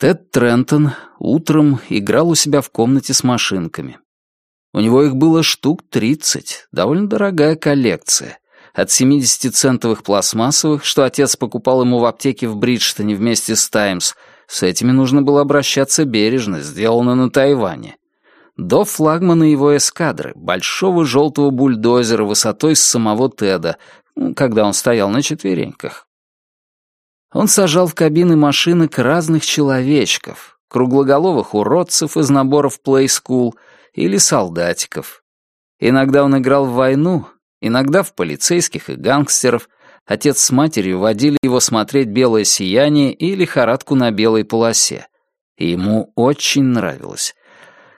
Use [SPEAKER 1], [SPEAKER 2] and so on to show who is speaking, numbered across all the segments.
[SPEAKER 1] Тед Трентон утром играл у себя в комнате с машинками. У него их было штук тридцать, довольно дорогая коллекция. От 70-центовых пластмассовых, что отец покупал ему в аптеке в Бриджтоне вместе с «Таймс», с этими нужно было обращаться бережно, сделано на Тайване. До флагмана его эскадры, большого желтого бульдозера высотой с самого Теда, когда он стоял на четвереньках. Он сажал в кабины машинок разных человечков, круглоголовых уродцев из наборов Play School или солдатиков. Иногда он играл в войну, иногда в полицейских и гангстеров. Отец с матерью водили его смотреть «Белое сияние» и «Лихорадку на белой полосе». И ему очень нравилось.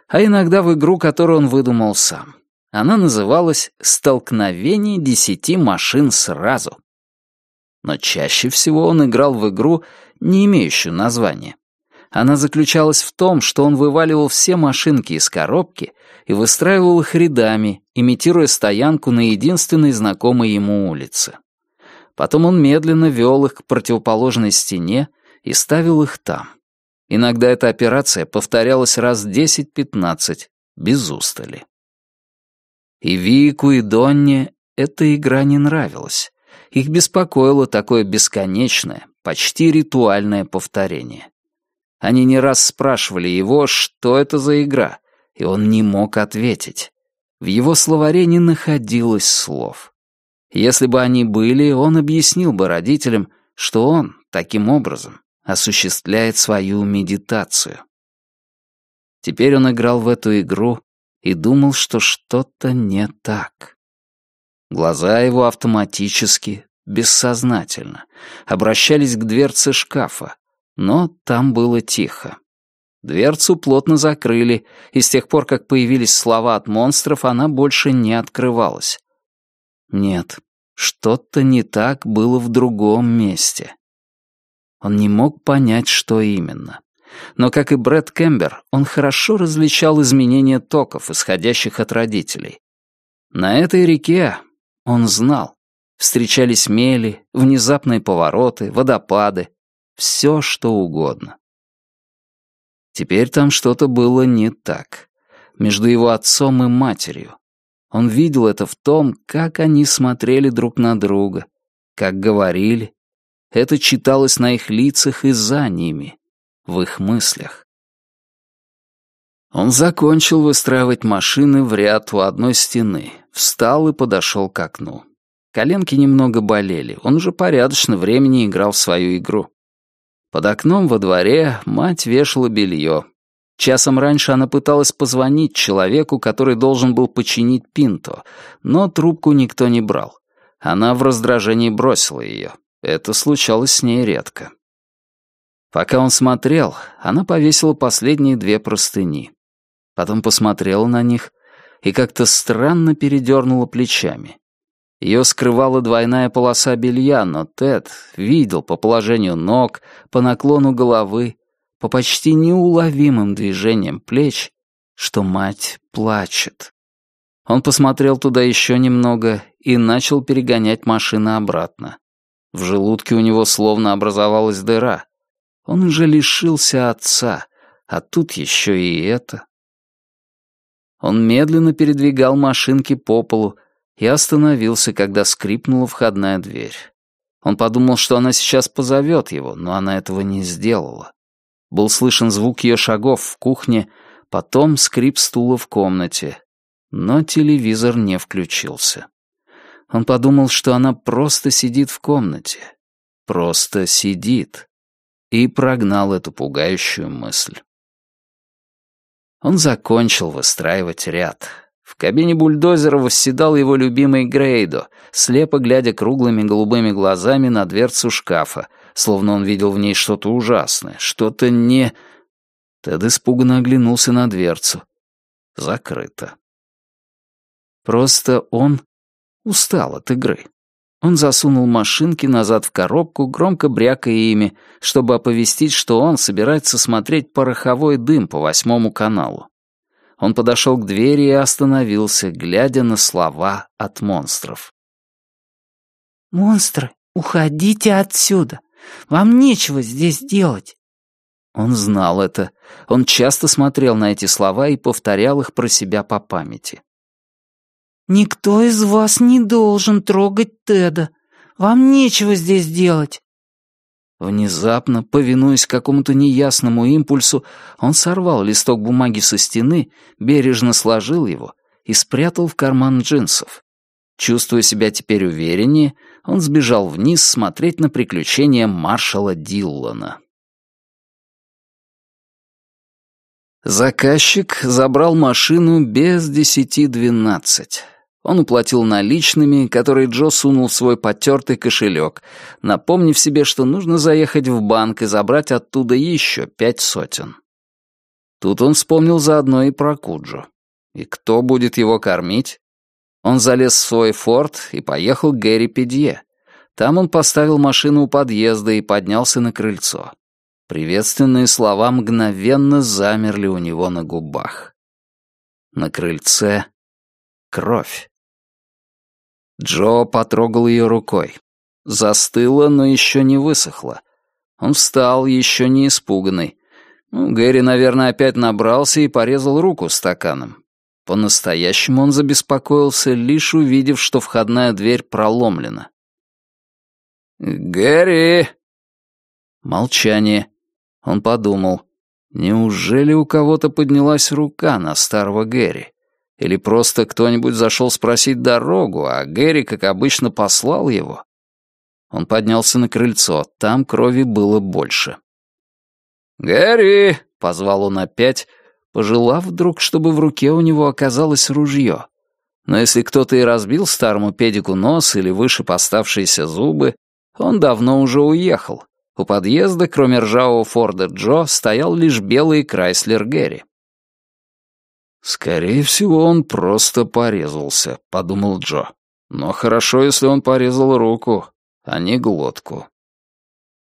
[SPEAKER 1] А иногда в игру, которую он выдумал сам. Она называлась «Столкновение десяти машин сразу». Но чаще всего он играл в игру, не имеющую названия. Она заключалась в том, что он вываливал все машинки из коробки и выстраивал их рядами, имитируя стоянку на единственной знакомой ему улице. Потом он медленно вел их к противоположной стене и ставил их там. Иногда эта операция повторялась раз 10-15, без устали. И Вику, и Донне эта игра не нравилась. Их беспокоило такое бесконечное, почти ритуальное повторение. Они не раз спрашивали его, что это за игра, и он не мог ответить. В его словаре не находилось слов. Если бы они были, он объяснил бы родителям, что он, таким образом, осуществляет свою медитацию. Теперь он играл в эту игру и думал, что что-то не так. Глаза его автоматически, бессознательно, обращались к дверце шкафа, но там было тихо. Дверцу плотно закрыли, и с тех пор, как появились слова от монстров, она больше не открывалась. Нет, что-то не так было в другом месте. Он не мог понять, что именно. Но, как и Брэд Кембер, он хорошо различал изменения токов, исходящих от родителей. На этой реке он знал. Встречались мели, внезапные повороты, водопады. Все, что угодно. Теперь там что-то было не так. Между его отцом и матерью. Он видел это в том, как они смотрели друг на друга, как говорили. Это читалось на их лицах и за ними, в их мыслях. Он закончил выстраивать машины в ряд у одной стены, встал и подошел к окну. Коленки немного болели, он уже порядочно времени играл в свою игру. Под окном во дворе мать вешала белье. Часом раньше она пыталась позвонить человеку, который должен был починить Пинто, но трубку никто не брал. Она в раздражении бросила ее. Это случалось с ней редко. Пока он смотрел, она повесила последние две простыни. Потом посмотрела на них и как-то странно передернула плечами. Ее скрывала двойная полоса белья, но Тед видел по положению ног, по наклону головы, по почти неуловимым движениям плеч, что мать плачет. Он посмотрел туда еще немного и начал перегонять машину обратно. В желудке у него словно образовалась дыра. Он уже лишился отца, а тут еще и это. Он медленно передвигал машинки по полу и остановился, когда скрипнула входная дверь. Он подумал, что она сейчас позовет его, но она этого не сделала. Был слышен звук ее шагов в кухне, потом скрип стула в комнате. Но телевизор не включился. Он подумал, что она просто сидит в комнате. Просто сидит. И прогнал эту пугающую мысль. Он закончил выстраивать ряд. В кабине бульдозера восседал его любимый Грейдо, слепо глядя круглыми голубыми глазами на дверцу шкафа, словно он видел в ней что-то ужасное, что-то не... Тед испуганно оглянулся на дверцу. Закрыто. Просто он устал от игры. Он засунул машинки назад в коробку, громко брякая ими, чтобы оповестить, что он собирается смотреть пороховой дым по восьмому каналу. Он подошел к двери и остановился, глядя на слова от монстров.
[SPEAKER 2] «Монстры, уходите отсюда! Вам нечего здесь делать!»
[SPEAKER 1] Он знал это. Он часто смотрел на эти слова и повторял их про себя по памяти.
[SPEAKER 2] «Никто из вас не должен трогать Теда. Вам нечего здесь делать».
[SPEAKER 1] Внезапно, повинуясь какому-то неясному импульсу, он сорвал листок бумаги со стены, бережно сложил его и спрятал в карман джинсов. Чувствуя себя теперь увереннее, он сбежал вниз смотреть на приключения маршала Диллона. Заказчик забрал машину без десяти двенадцать. Он уплатил наличными, которые Джо сунул в свой потертый кошелек, напомнив себе, что нужно заехать в банк и забрать оттуда еще пять сотен. Тут он вспомнил заодно и про Куджо. И кто будет его кормить? Он залез в свой форт и поехал к Гэри Педье. Там он поставил машину у подъезда и поднялся на крыльцо. Приветственные слова мгновенно замерли у него на губах. На крыльце кровь. Джо потрогал ее рукой. Застыла, но еще не высохла. Он встал, еще не испуганный. Ну, Гэри, наверное, опять набрался и порезал руку стаканом. По-настоящему он забеспокоился, лишь увидев, что входная дверь проломлена. «Гэри!» Молчание. Он подумал, неужели у кого-то поднялась рука на старого Гэри? Или просто кто-нибудь зашел спросить дорогу, а Гэри, как обычно, послал его? Он поднялся на крыльцо, там крови было больше. «Гэри!» — позвал он опять, пожелав вдруг, чтобы в руке у него оказалось ружье. Но если кто-то и разбил старому педику нос или выше поставшиеся зубы, он давно уже уехал. У подъезда, кроме ржавого Форда Джо, стоял лишь белый Крайслер Гэри. «Скорее всего, он просто порезался», — подумал Джо. «Но хорошо, если он порезал руку, а не глотку».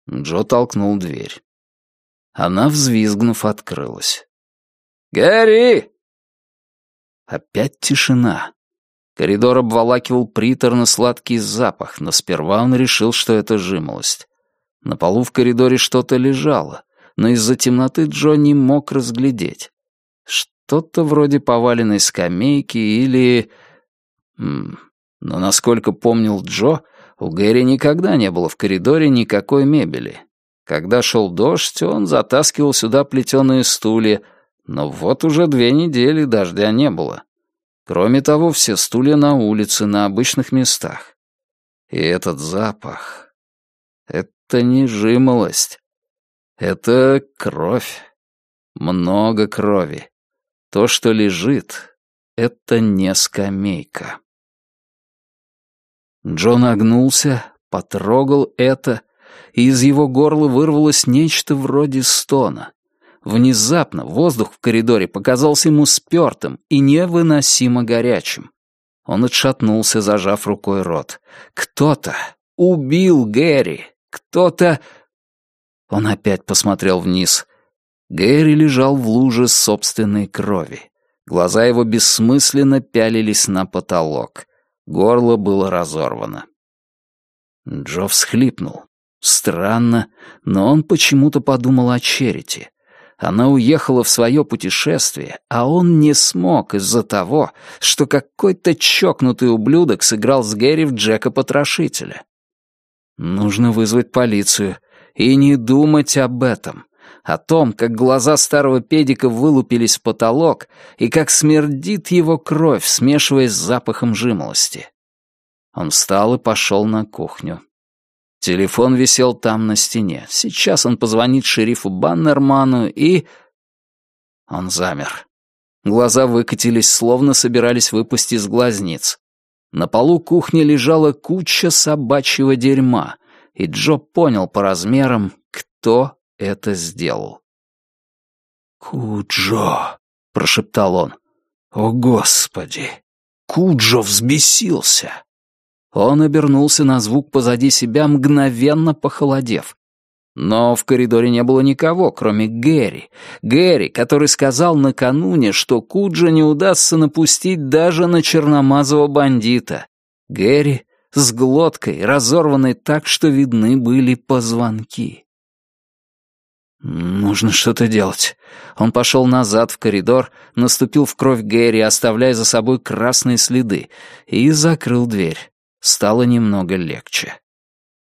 [SPEAKER 1] Джо толкнул дверь. Она, взвизгнув, открылась. «Гэри!» Опять тишина. Коридор обволакивал приторно-сладкий запах, но сперва он решил, что это жимолость. На полу в коридоре что-то лежало, но из-за темноты Джо не мог разглядеть. Что-то вроде поваленной скамейки или... Но, насколько помнил Джо, у Гэри никогда не было в коридоре никакой мебели. Когда шел дождь, он затаскивал сюда плетеные стулья, но вот уже две недели дождя не было. Кроме того, все стулья на улице, на обычных местах. И этот запах... не жимолость. Это кровь. Много крови. То, что лежит, — это не скамейка. Джон огнулся, потрогал это, и из его горла вырвалось нечто вроде стона. Внезапно воздух в коридоре показался ему спёртым и невыносимо горячим. Он отшатнулся, зажав рукой рот. Кто-то убил Гэри. Кто-то... Он опять посмотрел вниз. Гэри лежал в луже собственной крови. Глаза его бессмысленно пялились на потолок. Горло было разорвано. Джо всхлипнул. Странно, но он почему-то подумал о Черити. Она уехала в свое путешествие, а он не смог из-за того, что какой-то чокнутый ублюдок сыграл с Гэри в Джека-потрошителя. Нужно вызвать полицию и не думать об этом о том, как глаза старого педика вылупились в потолок и как смердит его кровь, смешиваясь с запахом жимолости. Он встал и пошел на кухню. Телефон висел там на стене. Сейчас он позвонит шерифу Баннерману и... Он замер. Глаза выкатились, словно собирались выпустить из глазниц. На полу кухни лежала куча собачьего дерьма, и Джо понял по размерам, кто это сделал. «Куджо!» — прошептал он. «О, Господи! Куджо взбесился!» Он обернулся на звук позади себя, мгновенно похолодев. Но в коридоре не было никого, кроме Гэри. Гэри, который сказал накануне, что Куджа не удастся напустить даже на черномазого бандита. Гэри с глоткой, разорванной так, что видны были позвонки. Нужно что-то делать. Он пошел назад в коридор, наступил в кровь Гэри, оставляя за собой красные следы, и закрыл дверь. Стало немного легче.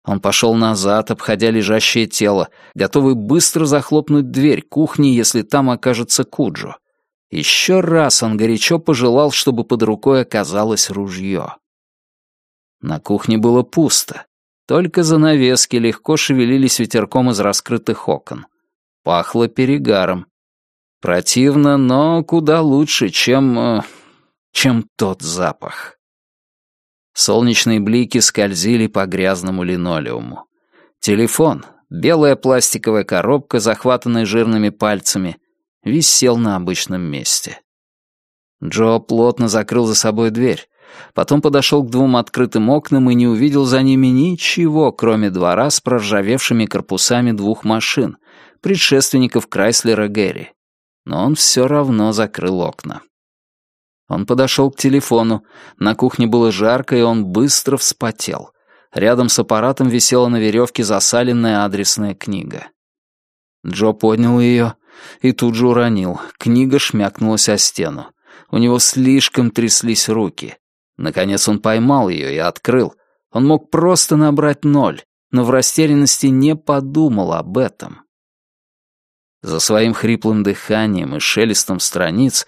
[SPEAKER 1] Он пошел назад, обходя лежащее тело, готовый быстро захлопнуть дверь кухни, если там окажется Куджо. Еще раз он горячо пожелал, чтобы под рукой оказалось ружье. На кухне было пусто. Только занавески легко шевелились ветерком из раскрытых окон. Пахло перегаром. Противно, но куда лучше, чем... Э, чем тот запах. Солнечные блики скользили по грязному линолеуму. Телефон, белая пластиковая коробка, захватанная жирными пальцами, висел на обычном месте. Джо плотно закрыл за собой дверь, потом подошел к двум открытым окнам и не увидел за ними ничего, кроме двора с проржавевшими корпусами двух машин, предшественников Крайслера Гэри. Но он все равно закрыл окна. Он подошел к телефону. На кухне было жарко, и он быстро вспотел. Рядом с аппаратом висела на веревке засаленная адресная книга. Джо поднял ее и тут же уронил. Книга шмякнулась о стену. У него слишком тряслись руки. Наконец он поймал ее и открыл. Он мог просто набрать ноль, но в растерянности не подумал об этом. За своим хриплым дыханием и шелестом страниц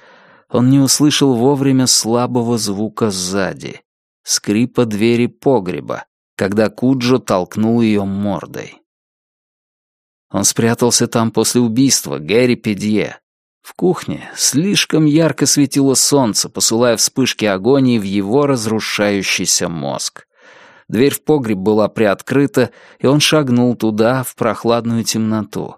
[SPEAKER 1] он не услышал вовремя слабого звука сзади, скрипа двери погреба, когда Куджо толкнул ее мордой. Он спрятался там после убийства Гэри Педье. В кухне слишком ярко светило солнце, посылая вспышки агонии в его разрушающийся мозг. Дверь в погреб была приоткрыта, и он шагнул туда, в прохладную темноту.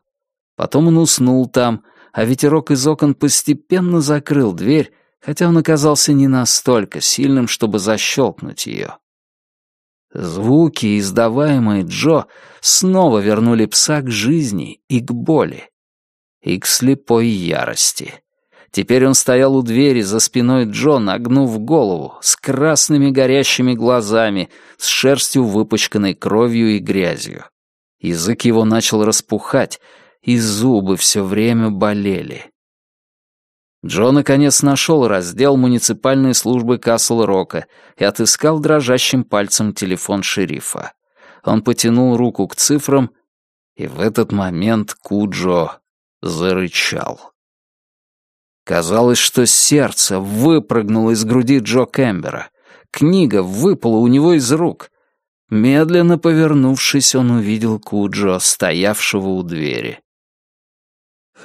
[SPEAKER 1] Потом он уснул там, а ветерок из окон постепенно закрыл дверь, хотя он оказался не настолько сильным, чтобы защелкнуть ее. Звуки, издаваемые Джо, снова вернули пса к жизни и к боли. И к слепой ярости. Теперь он стоял у двери за спиной Джо, нагнув голову, с красными горящими глазами, с шерстью, выпачканной кровью и грязью. Язык его начал распухать, и зубы все время болели. Джо наконец нашел раздел муниципальной службы Касл-Рока и отыскал дрожащим пальцем телефон шерифа. Он потянул руку к цифрам, и в этот момент Куджо зарычал. Казалось, что сердце выпрыгнуло из груди Джо Кэмбера. Книга выпала у него из рук. Медленно повернувшись, он увидел Куджо, стоявшего у двери.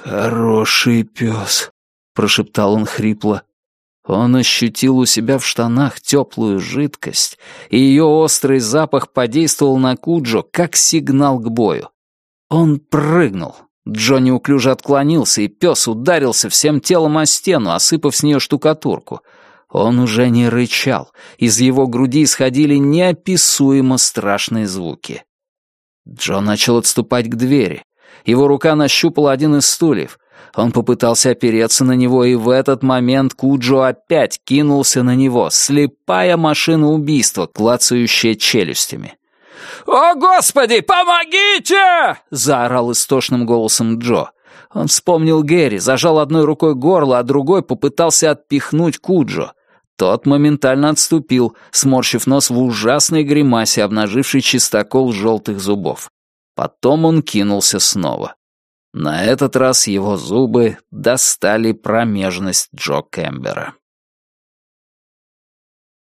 [SPEAKER 1] «Хороший пес», — прошептал он хрипло. Он ощутил у себя в штанах теплую жидкость, и ее острый запах подействовал на Куджо как сигнал к бою. Он прыгнул. Джо неуклюже отклонился, и пес ударился всем телом о стену, осыпав с нее штукатурку. Он уже не рычал, из его груди исходили неописуемо страшные звуки. Джо начал отступать к двери. Его рука нащупала один из стульев. Он попытался опереться на него, и в этот момент Куджо опять кинулся на него, слепая машина убийства, клацающая челюстями. «О, Господи, помогите!» — заорал истошным голосом Джо. Он вспомнил Гэри, зажал одной рукой горло, а другой попытался отпихнуть Куджо. Тот моментально отступил, сморщив нос в ужасной гримасе, обнажившей чистокол желтых зубов. Потом он кинулся снова. На этот раз его зубы достали промежность Джо Кэмбера.